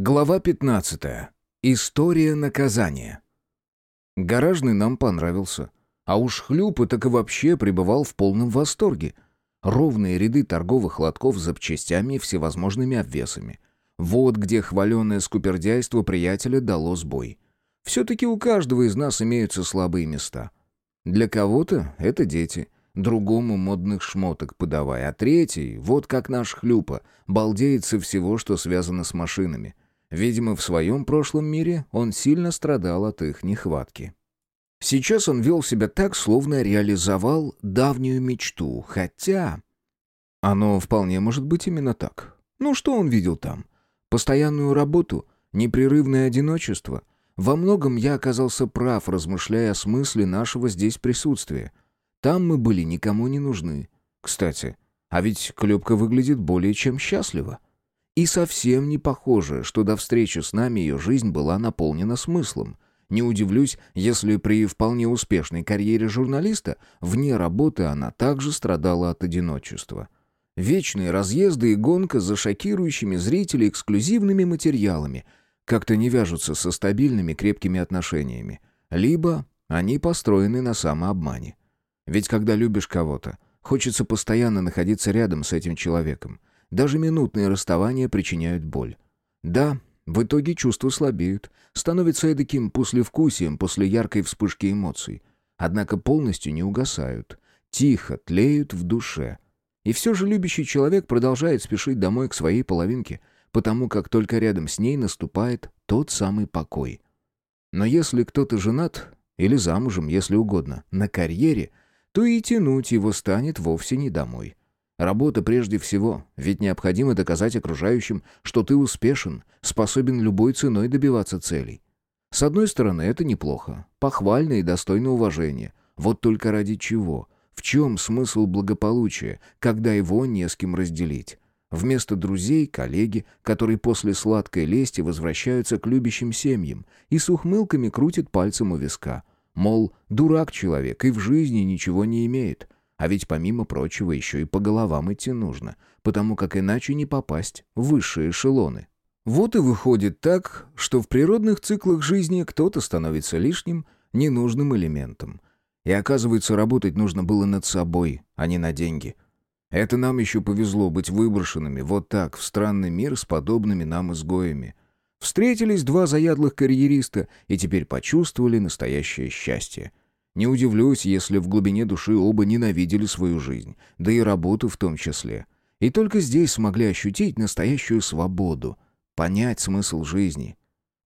Глава 15. История наказания. Гаражный нам понравился. А уж хлюпы так и вообще пребывал в полном восторге. Ровные ряды торговых лотков с запчастями и всевозможными обвесами. Вот где хваленое скупердяйство приятеля дало сбой. Все-таки у каждого из нас имеются слабые места. Для кого-то это дети, другому модных шмоток подавай, а третий, вот как наш хлюпа, балдеет всего, что связано с машинами. Видимо, в своем прошлом мире он сильно страдал от их нехватки. Сейчас он вел себя так, словно реализовал давнюю мечту, хотя... Оно вполне может быть именно так. Ну что он видел там? Постоянную работу? Непрерывное одиночество? Во многом я оказался прав, размышляя о смысле нашего здесь присутствия. Там мы были никому не нужны. Кстати, а ведь Клепка выглядит более чем счастливо. И совсем не похоже, что до встречи с нами ее жизнь была наполнена смыслом. Не удивлюсь, если при вполне успешной карьере журналиста вне работы она также страдала от одиночества. Вечные разъезды и гонка за шокирующими зрителей эксклюзивными материалами как-то не вяжутся со стабильными крепкими отношениями. Либо они построены на самообмане. Ведь когда любишь кого-то, хочется постоянно находиться рядом с этим человеком. Даже минутные расставания причиняют боль. Да, в итоге чувства слабеют, становятся эдаким послевкусием после яркой вспышки эмоций. Однако полностью не угасают, тихо тлеют в душе. И все же любящий человек продолжает спешить домой к своей половинке, потому как только рядом с ней наступает тот самый покой. Но если кто-то женат, или замужем, если угодно, на карьере, то и тянуть его станет вовсе не домой. Работа прежде всего, ведь необходимо доказать окружающим, что ты успешен, способен любой ценой добиваться целей. С одной стороны, это неплохо, похвально и достойно уважения. Вот только ради чего? В чем смысл благополучия, когда его не с кем разделить? Вместо друзей – коллеги, которые после сладкой лести возвращаются к любящим семьям и с ухмылками крутят пальцем у виска. Мол, дурак человек и в жизни ничего не имеет – а ведь помимо прочего еще и по головам идти нужно, потому как иначе не попасть в высшие эшелоны. Вот и выходит так, что в природных циклах жизни кто-то становится лишним, ненужным элементом. И оказывается, работать нужно было над собой, а не на деньги. Это нам еще повезло быть выброшенными вот так в странный мир с подобными нам изгоями. Встретились два заядлых карьериста и теперь почувствовали настоящее счастье. Не удивлюсь, если в глубине души оба ненавидели свою жизнь, да и работу в том числе. И только здесь смогли ощутить настоящую свободу, понять смысл жизни.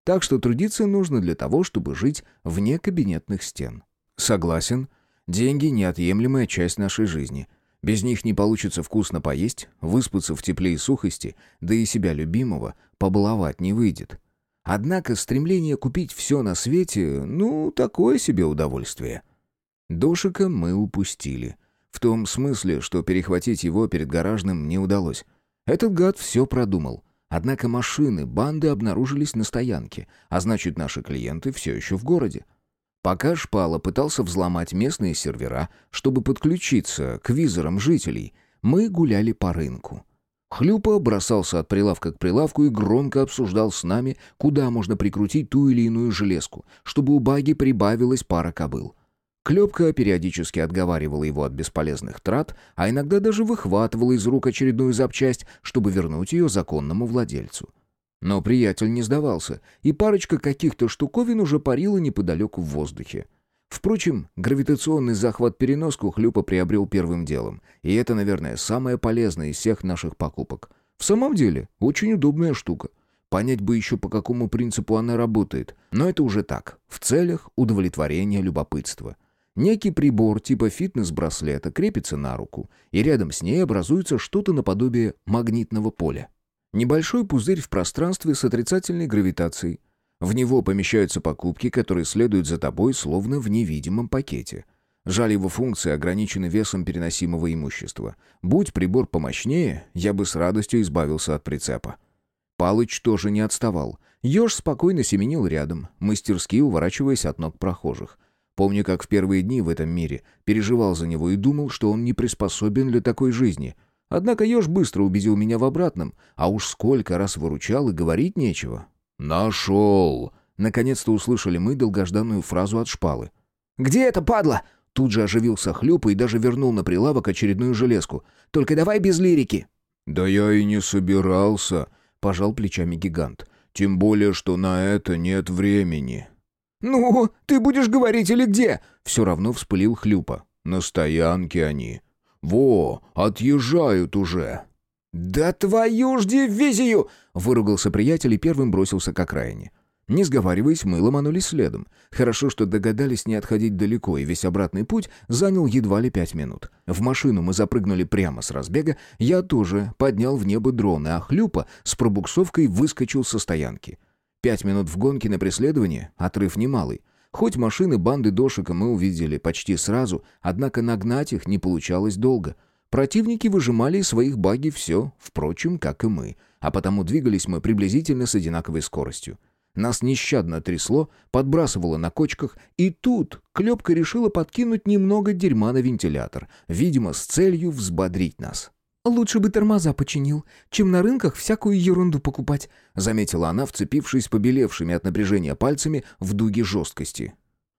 Так что трудиться нужно для того, чтобы жить вне кабинетных стен. Согласен, деньги – неотъемлемая часть нашей жизни. Без них не получится вкусно поесть, выспаться в тепле и сухости, да и себя любимого побаловать не выйдет. Однако стремление купить все на свете, ну, такое себе удовольствие. Дошика мы упустили. В том смысле, что перехватить его перед гаражным не удалось. Этот гад все продумал. Однако машины банды обнаружились на стоянке, а значит, наши клиенты все еще в городе. Пока Шпала пытался взломать местные сервера, чтобы подключиться к визорам жителей, мы гуляли по рынку. Хлюпа бросался от прилавка к прилавку и громко обсуждал с нами, куда можно прикрутить ту или иную железку, чтобы у баги прибавилась пара кобыл. Клепка периодически отговаривала его от бесполезных трат, а иногда даже выхватывала из рук очередную запчасть, чтобы вернуть ее законному владельцу. Но приятель не сдавался, и парочка каких-то штуковин уже парила неподалеку в воздухе. Впрочем, гравитационный захват-переноску Хлюпа приобрел первым делом, и это, наверное, самое полезное из всех наших покупок. В самом деле, очень удобная штука. Понять бы еще, по какому принципу она работает, но это уже так, в целях удовлетворения любопытства. Некий прибор типа фитнес-браслета крепится на руку, и рядом с ней образуется что-то наподобие магнитного поля. Небольшой пузырь в пространстве с отрицательной гравитацией – в него помещаются покупки, которые следуют за тобой, словно в невидимом пакете. Жаль, его функции ограничены весом переносимого имущества. Будь прибор помощнее, я бы с радостью избавился от прицепа. Палыч тоже не отставал. Ёж спокойно семенил рядом, мастерски уворачиваясь от ног прохожих. Помню, как в первые дни в этом мире переживал за него и думал, что он не приспособен для такой жизни. Однако еж быстро убедил меня в обратном, а уж сколько раз выручал и говорить нечего. «Нашел!» Наконец-то услышали мы долгожданную фразу от шпалы. «Где это, падла?» Тут же оживился Хлюпа и даже вернул на прилавок очередную железку. «Только давай без лирики». «Да я и не собирался», — пожал плечами гигант. «Тем более, что на это нет времени». «Ну, ты будешь говорить или где?» Все равно вспылил Хлюпа. «На стоянке они. Во, отъезжают уже». «Да твою ж дивизию!» — выругался приятель и первым бросился к окраине. Не сговариваясь, мы ломанулись следом. Хорошо, что догадались не отходить далеко, и весь обратный путь занял едва ли пять минут. В машину мы запрыгнули прямо с разбега, я тоже поднял в небо дроны, а Хлюпа с пробуксовкой выскочил со стоянки. Пять минут в гонке на преследование, отрыв немалый. Хоть машины банды Дошика мы увидели почти сразу, однако нагнать их не получалось долго. Противники выжимали из своих баги все, впрочем, как и мы, а потому двигались мы приблизительно с одинаковой скоростью. Нас нещадно трясло, подбрасывало на кочках, и тут Клепка решила подкинуть немного дерьма на вентилятор, видимо, с целью взбодрить нас. «Лучше бы тормоза починил, чем на рынках всякую ерунду покупать», заметила она, вцепившись побелевшими от напряжения пальцами в дуге жесткости.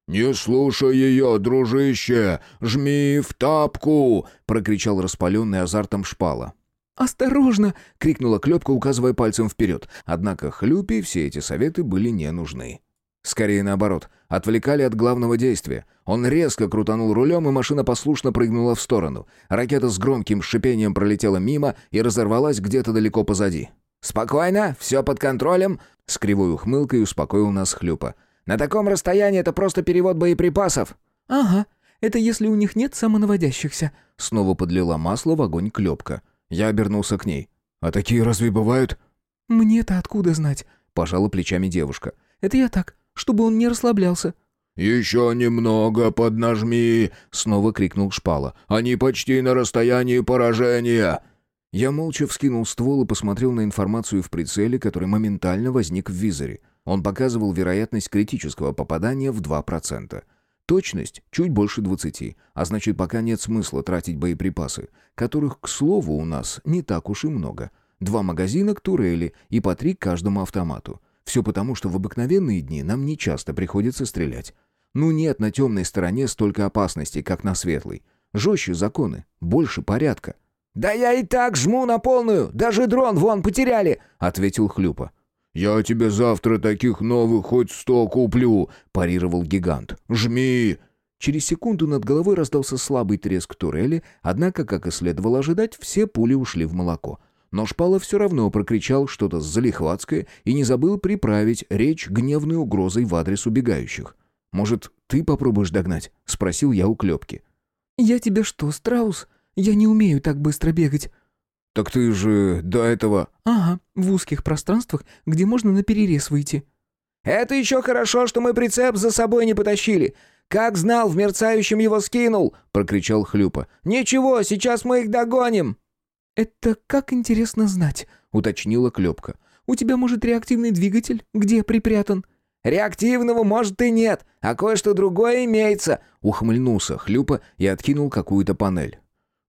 «Не слушай ее, дружище! Жми в тапку!» — прокричал распаленный азартом шпала. «Осторожно!» — крикнула Клепка, указывая пальцем вперед. Однако Хлюпе все эти советы были не нужны. Скорее наоборот, отвлекали от главного действия. Он резко крутанул рулем, и машина послушно прыгнула в сторону. Ракета с громким шипением пролетела мимо и разорвалась где-то далеко позади. «Спокойно, все под контролем», — с кривой ухмылкой успокоил нас Хлюпа. «На таком расстоянии это просто перевод боеприпасов». «Ага, это если у них нет самонаводящихся», — снова подлила масло в огонь Клепка. Я обернулся к ней. «А такие разве бывают?» «Мне-то откуда знать?» — пожала плечами девушка. «Это я так, чтобы он не расслаблялся». «Еще немного поднажми!» — снова крикнул Шпала. «Они почти на расстоянии поражения!» Я молча вскинул ствол и посмотрел на информацию в прицеле, который моментально возник в визоре. Он показывал вероятность критического попадания в 2%. Точность чуть больше 20, а значит пока нет смысла тратить боеприпасы, которых, к слову, у нас не так уж и много. Два магазина к турели и по три к каждому автомату. Все потому, что в обыкновенные дни нам не часто приходится стрелять. Ну нет на темной стороне столько опасностей, как на светлой. Жестче законы, больше порядка. «Да я и так жму на полную, даже дрон вон потеряли», — ответил Хлюпа. «Я тебе завтра таких новых хоть сто куплю», — парировал гигант. «Жми!» Через секунду над головой раздался слабый треск турели, однако, как и следовало ожидать, все пули ушли в молоко. Но Шпала все равно прокричал что-то залихватское и не забыл приправить речь гневной угрозой в адрес убегающих. «Может, ты попробуешь догнать?» — спросил я у Клепки. «Я тебе что, страус? Я не умею так быстро бегать». «Так ты же до этого...» «Ага, в узких пространствах, где можно на перерез выйти». «Это еще хорошо, что мы прицеп за собой не потащили. Как знал, в мерцающем его скинул!» — прокричал Хлюпа. «Ничего, сейчас мы их догоним!» «Это как интересно знать», — уточнила Клепка. «У тебя, может, реактивный двигатель? Где припрятан?» «Реактивного, может, и нет, а кое-что другое имеется», — ухмыльнулся Хлюпа и откинул какую-то панель.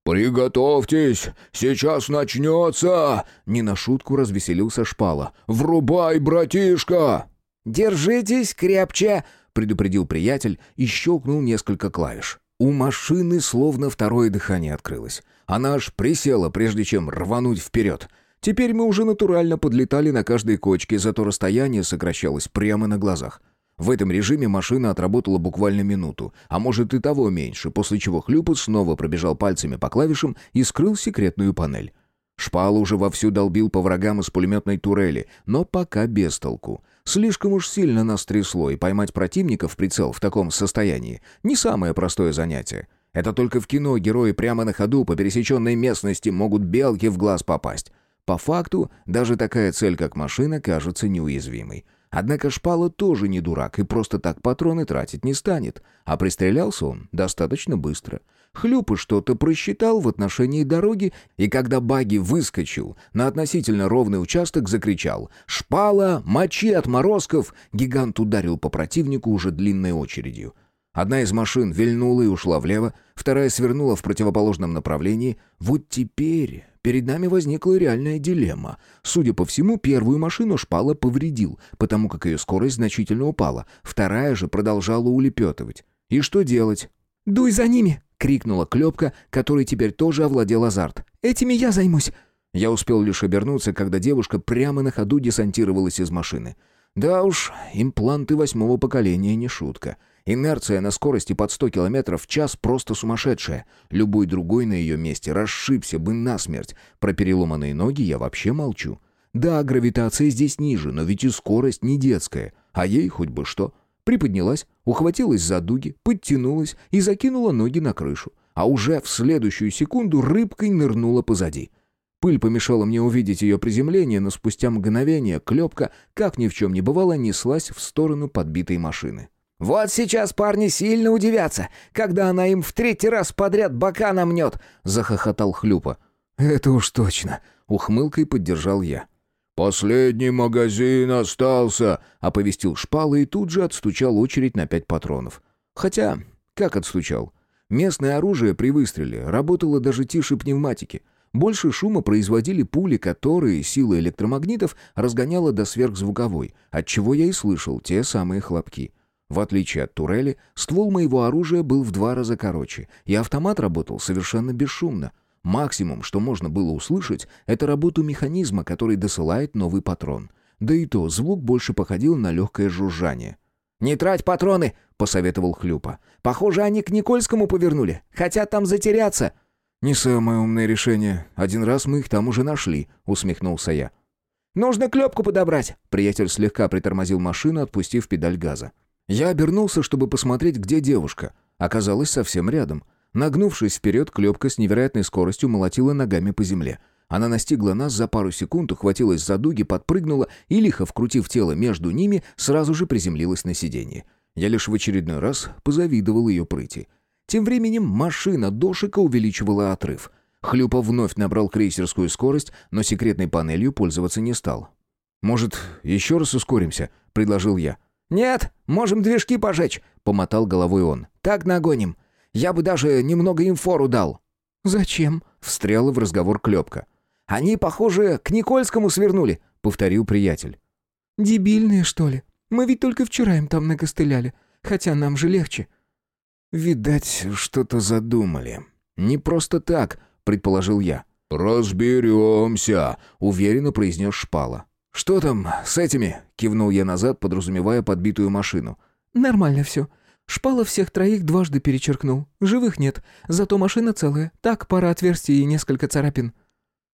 «Приготовьтесь! Сейчас начнется!» Не на шутку развеселился Шпала. «Врубай, братишка!» «Держитесь крепче!» — предупредил приятель и щелкнул несколько клавиш. У машины словно второе дыхание открылось. Она аж присела, прежде чем рвануть вперед. Теперь мы уже натурально подлетали на каждой кочке, зато расстояние сокращалось прямо на глазах. В этом режиме машина отработала буквально минуту, а может и того меньше, после чего Хлюпус снова пробежал пальцами по клавишам и скрыл секретную панель. Шпал уже вовсю долбил по врагам из пулеметной турели, но пока без толку. Слишком уж сильно нас трясло, и поймать противника в прицел в таком состоянии — не самое простое занятие. Это только в кино герои прямо на ходу по пересеченной местности могут белки в глаз попасть. По факту, даже такая цель, как машина, кажется неуязвимой. Однако Шпала тоже не дурак и просто так патроны тратить не станет. А пристрелялся он достаточно быстро. Хлюпы что-то просчитал в отношении дороги, и когда Баги выскочил на относительно ровный участок, закричал «Шпала! Мочи отморозков!» Гигант ударил по противнику уже длинной очередью. Одна из машин вильнула и ушла влево, вторая свернула в противоположном направлении. Вот теперь перед нами возникла реальная дилемма. Судя по всему, первую машину шпала повредил, потому как ее скорость значительно упала. Вторая же продолжала улепетывать. И что делать? «Дуй за ними!» — крикнула Клепка, который теперь тоже овладел азарт. «Этими я займусь!» Я успел лишь обернуться, когда девушка прямо на ходу десантировалась из машины. Да уж, импланты восьмого поколения не шутка. Инерция на скорости под 100 км в час просто сумасшедшая. Любой другой на ее месте расшибся бы насмерть. Про переломанные ноги я вообще молчу. Да, гравитация здесь ниже, но ведь и скорость не детская. А ей хоть бы что. Приподнялась, ухватилась за дуги, подтянулась и закинула ноги на крышу. А уже в следующую секунду рыбкой нырнула позади. Пыль помешала мне увидеть ее приземление, но спустя мгновение клепка, как ни в чем не бывало, неслась в сторону подбитой машины. «Вот сейчас парни сильно удивятся, когда она им в третий раз подряд бока намнет!» — захохотал Хлюпа. «Это уж точно!» — ухмылкой поддержал я. «Последний магазин остался!» — оповестил шпала и тут же отстучал очередь на пять патронов. Хотя, как отстучал? Местное оружие при выстреле работало даже тише пневматики. Больше шума производили пули, которые сила электромагнитов разгоняла до сверхзвуковой, отчего я и слышал те самые хлопки. В отличие от турели, ствол моего оружия был в два раза короче, и автомат работал совершенно бесшумно — Максимум, что можно было услышать, это работу механизма, который досылает новый патрон. Да и то, звук больше походил на легкое жужжание. «Не трать патроны!» — посоветовал Хлюпа. «Похоже, они к Никольскому повернули. Хотят там затеряться». «Не самое умное решение. Один раз мы их там уже нашли», — усмехнулся я. «Нужно клепку подобрать!» Приятель слегка притормозил машину, отпустив педаль газа. Я обернулся, чтобы посмотреть, где девушка. Оказалась совсем рядом — Нагнувшись вперед, клепка с невероятной скоростью молотила ногами по земле. Она настигла нас за пару секунд, ухватилась за дуги, подпрыгнула и, лихо вкрутив тело между ними, сразу же приземлилась на сиденье. Я лишь в очередной раз позавидовал ее прыти. Тем временем машина дошика увеличивала отрыв. Хлюпа вновь набрал крейсерскую скорость, но секретной панелью пользоваться не стал. «Может, еще раз ускоримся?» — предложил я. «Нет, можем движки пожечь», — помотал головой он. «Так нагоним. Я бы даже немного им фору дал». «Зачем?» — встряла в разговор Клепка. «Они, похоже, к Никольскому свернули», — повторил приятель. «Дебильные, что ли? Мы ведь только вчера им там накостыляли, хотя нам же легче». «Видать, что-то задумали. Не просто так», — предположил я. «Разберемся», — уверенно произнес Шпала. «Что там с этими?» — кивнул я назад, подразумевая подбитую машину. «Нормально все. Шпала всех троих дважды перечеркнул. Живых нет, зато машина целая. Так, пара отверстий и несколько царапин».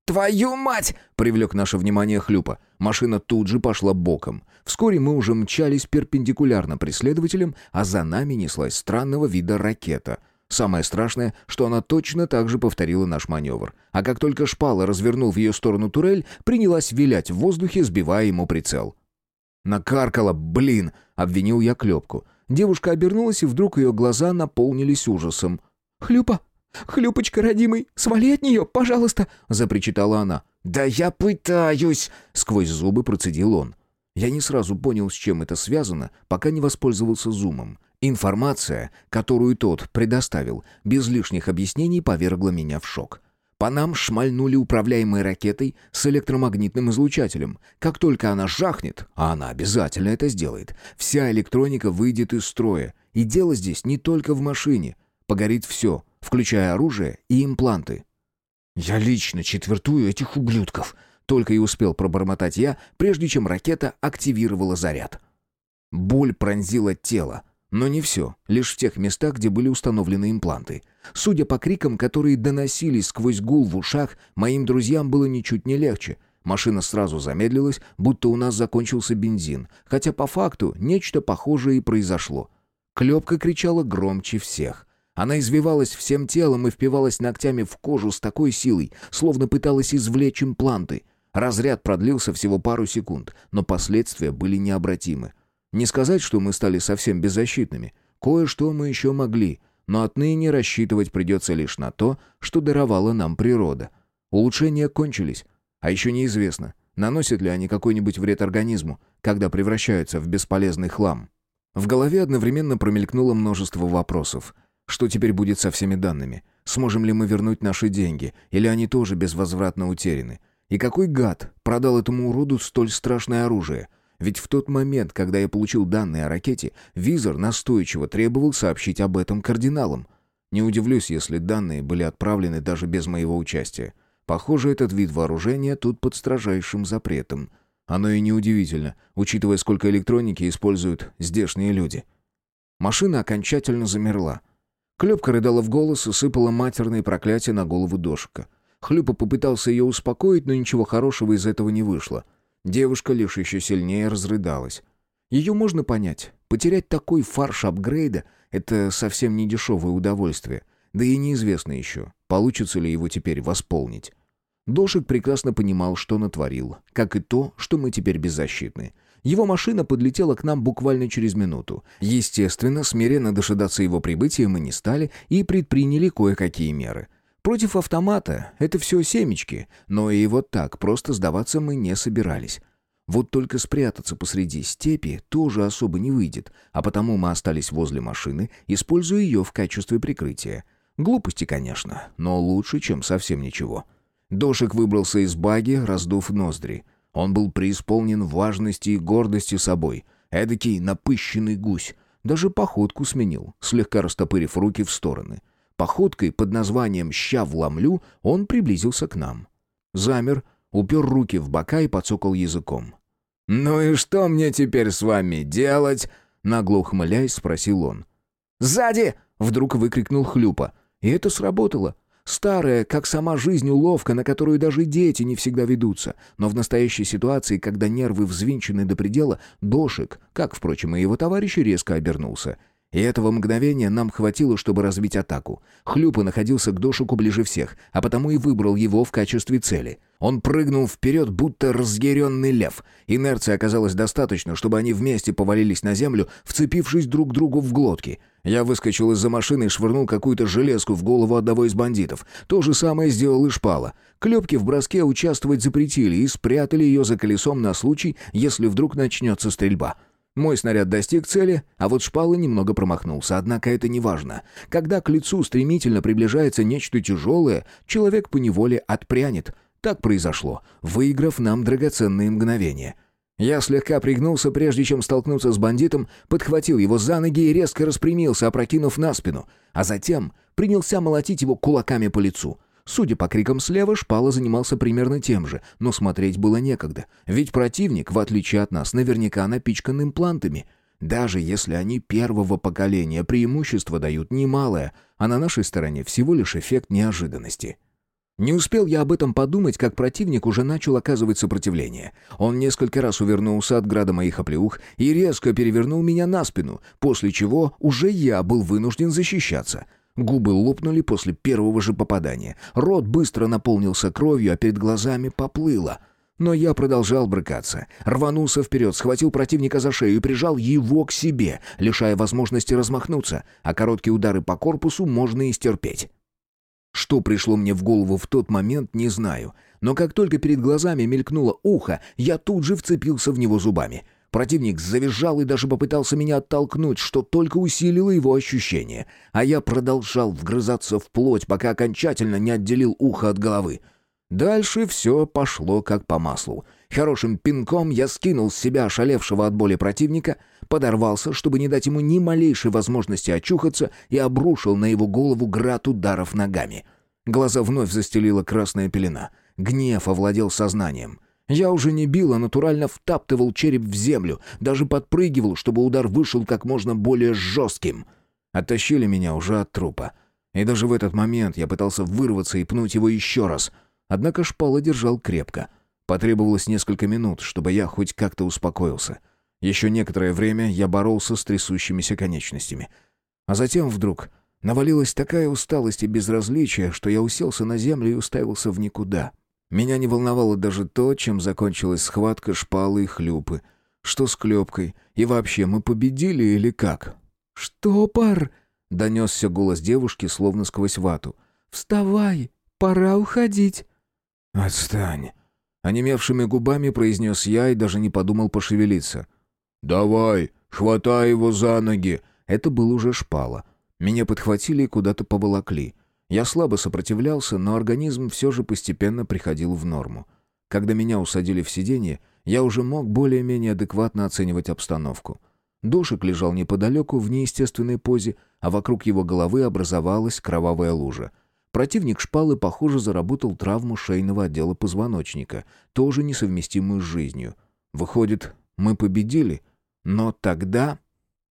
«Твою мать!» — привлек наше внимание Хлюпа. Машина тут же пошла боком. Вскоре мы уже мчались перпендикулярно преследователям, а за нами неслась странного вида ракета. Самое страшное, что она точно так же повторила наш маневр. А как только шпала развернул в ее сторону турель, принялась вилять в воздухе, сбивая ему прицел. «Накаркала, блин!» — обвинил я Клепку. Девушка обернулась, и вдруг ее глаза наполнились ужасом. «Хлюпа! Хлюпочка, родимый, свали от нее, пожалуйста!» — запричитала она. «Да я пытаюсь!» — сквозь зубы процедил он. Я не сразу понял, с чем это связано, пока не воспользовался зумом. Информация, которую тот предоставил, без лишних объяснений повергла меня в шок. По нам шмальнули управляемой ракетой с электромагнитным излучателем. Как только она жахнет, а она обязательно это сделает, вся электроника выйдет из строя. И дело здесь не только в машине. Погорит все, включая оружие и импланты. «Я лично четвертую этих ублюдков», — только и успел пробормотать я, прежде чем ракета активировала заряд. Боль пронзила тело, но не все, лишь в тех местах, где были установлены импланты. Судя по крикам, которые доносились сквозь гул в ушах, моим друзьям было ничуть не легче. Машина сразу замедлилась, будто у нас закончился бензин, хотя по факту нечто похожее и произошло. Клепка кричала громче всех. Она извивалась всем телом и впивалась ногтями в кожу с такой силой, словно пыталась извлечь импланты. Разряд продлился всего пару секунд, но последствия были необратимы. Не сказать, что мы стали совсем беззащитными. Кое-что мы еще могли, но отныне рассчитывать придется лишь на то, что даровала нам природа. Улучшения кончились, а еще неизвестно, наносят ли они какой-нибудь вред организму, когда превращаются в бесполезный хлам. В голове одновременно промелькнуло множество вопросов. Что теперь будет со всеми данными? Сможем ли мы вернуть наши деньги, или они тоже безвозвратно утеряны? И какой гад продал этому уроду столь страшное оружие? Ведь в тот момент, когда я получил данные о ракете, визор настойчиво требовал сообщить об этом кардиналам. Не удивлюсь, если данные были отправлены даже без моего участия. Похоже, этот вид вооружения тут под строжайшим запретом. Оно и неудивительно, учитывая, сколько электроники используют здешние люди. Машина окончательно замерла. Клепка рыдала в голос и сыпала матерные проклятия на голову Дошика. Хлюпа попытался ее успокоить, но ничего хорошего из этого не вышло. Девушка лишь еще сильнее разрыдалась. Ее можно понять. Потерять такой фарш апгрейда — это совсем не дешевое удовольствие. Да и неизвестно еще, получится ли его теперь восполнить. Дошик прекрасно понимал, что натворил, как и то, что мы теперь беззащитны. Его машина подлетела к нам буквально через минуту. Естественно, смиренно дожидаться его прибытия мы не стали и предприняли кое-какие меры. Против автомата это все семечки, но и вот так просто сдаваться мы не собирались. Вот только спрятаться посреди степи тоже особо не выйдет, а потому мы остались возле машины, используя ее в качестве прикрытия. Глупости, конечно, но лучше, чем совсем ничего. Дошик выбрался из баги, раздув ноздри — он был преисполнен важности и гордости собой. Эдакий напыщенный гусь. Даже походку сменил, слегка растопырив руки в стороны. Походкой под названием «Ща вломлю» он приблизился к нам. Замер, упер руки в бока и подсокал языком. «Ну и что мне теперь с вами делать?» Нагло ухмыляясь, спросил он. «Сзади!» — вдруг выкрикнул Хлюпа. И это сработало. Старая, как сама жизнь, уловка, на которую даже дети не всегда ведутся. Но в настоящей ситуации, когда нервы взвинчены до предела, Дошик, как, впрочем, и его товарищи, резко обернулся. И этого мгновения нам хватило, чтобы развить атаку. Хлюпа находился к Дошику ближе всех, а потому и выбрал его в качестве цели. Он прыгнул вперед, будто разъяренный лев. Инерции оказалось достаточно, чтобы они вместе повалились на землю, вцепившись друг другу в глотки. Я выскочил из-за машины и швырнул какую-то железку в голову одного из бандитов. То же самое сделал и Шпала. Клепки в броске участвовать запретили и спрятали ее за колесом на случай, если вдруг начнется стрельба. Мой снаряд достиг цели, а вот Шпала немного промахнулся, однако это не важно. Когда к лицу стремительно приближается нечто тяжелое, человек поневоле отпрянет — так произошло, выиграв нам драгоценные мгновения. Я слегка пригнулся, прежде чем столкнуться с бандитом, подхватил его за ноги и резко распрямился, опрокинув на спину, а затем принялся молотить его кулаками по лицу. Судя по крикам слева, Шпала занимался примерно тем же, но смотреть было некогда, ведь противник, в отличие от нас, наверняка напичкан имплантами. Даже если они первого поколения, преимущество дают немалое, а на нашей стороне всего лишь эффект неожиданности. Не успел я об этом подумать, как противник уже начал оказывать сопротивление. Он несколько раз увернулся от града моих оплеух и резко перевернул меня на спину, после чего уже я был вынужден защищаться. Губы лопнули после первого же попадания. Рот быстро наполнился кровью, а перед глазами поплыло. Но я продолжал брыкаться. Рванулся вперед, схватил противника за шею и прижал его к себе, лишая возможности размахнуться, а короткие удары по корпусу можно и стерпеть. Что пришло мне в голову в тот момент, не знаю. Но как только перед глазами мелькнуло ухо, я тут же вцепился в него зубами. Противник завизжал и даже попытался меня оттолкнуть, что только усилило его ощущение. А я продолжал вгрызаться в плоть, пока окончательно не отделил ухо от головы. Дальше все пошло как по маслу. Хорошим пинком я скинул с себя ошалевшего от боли противника, подорвался, чтобы не дать ему ни малейшей возможности очухаться, и обрушил на его голову град ударов ногами. Глаза вновь застелила красная пелена. Гнев овладел сознанием. Я уже не бил, а натурально втаптывал череп в землю, даже подпрыгивал, чтобы удар вышел как можно более жестким. Оттащили меня уже от трупа. И даже в этот момент я пытался вырваться и пнуть его еще раз — Однако шпала держал крепко. Потребовалось несколько минут, чтобы я хоть как-то успокоился. Еще некоторое время я боролся с трясущимися конечностями. А затем вдруг навалилась такая усталость и безразличие, что я уселся на землю и уставился в никуда. Меня не волновало даже то, чем закончилась схватка шпалы и хлюпы. Что с клепкой? И вообще, мы победили или как? «Что, пар?» — донесся голос девушки, словно сквозь вату. «Вставай, пора уходить». «Отстань!» Онемевшими губами произнес я и даже не подумал пошевелиться. «Давай, хватай его за ноги!» Это был уже шпала. Меня подхватили и куда-то поволокли. Я слабо сопротивлялся, но организм все же постепенно приходил в норму. Когда меня усадили в сиденье, я уже мог более-менее адекватно оценивать обстановку. Душек лежал неподалеку в неестественной позе, а вокруг его головы образовалась кровавая лужа. Противник шпалы, похоже, заработал травму шейного отдела позвоночника, тоже несовместимую с жизнью. Выходит, мы победили? Но тогда...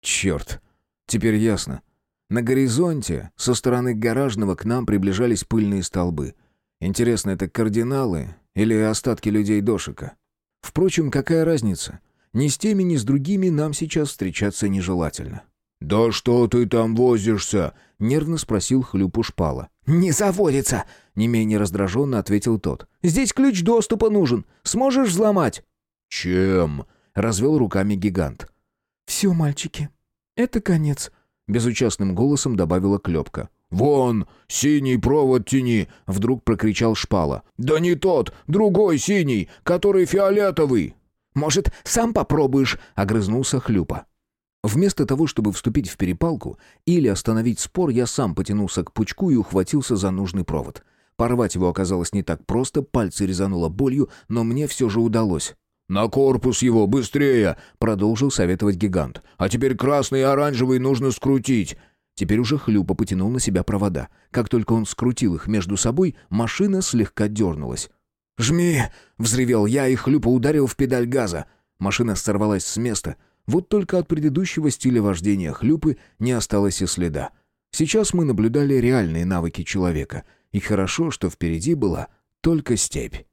Черт! Теперь ясно. На горизонте, со стороны гаражного, к нам приближались пыльные столбы. Интересно, это кардиналы или остатки людей Дошика? Впрочем, какая разница? Ни с теми, ни с другими нам сейчас встречаться нежелательно. «Да что ты там возишься?» — нервно спросил хлюпу шпала. «Не заводится!» — не менее раздраженно ответил тот. «Здесь ключ доступа нужен. Сможешь взломать?» «Чем?» — развел руками гигант. «Все, мальчики, это конец», Безучастным голосом добавила Клепка. «Вон, синий провод тяни!» — вдруг прокричал Шпала. «Да не тот, другой синий, который фиолетовый!» «Может, сам попробуешь?» — огрызнулся Хлюпа. Вместо того, чтобы вступить в перепалку или остановить спор, я сам потянулся к пучку и ухватился за нужный провод. Порвать его оказалось не так просто, пальцы резануло болью, но мне все же удалось. «На корпус его, быстрее!» — продолжил советовать гигант. «А теперь красный и оранжевый нужно скрутить!» Теперь уже Хлюпа потянул на себя провода. Как только он скрутил их между собой, машина слегка дернулась. «Жми!» — взревел я, и Хлюпа ударил в педаль газа. Машина сорвалась с места. Вот только от предыдущего стиля вождения Хлюпы не осталось и следа. Сейчас мы наблюдали реальные навыки человека. И хорошо, что впереди была только степь.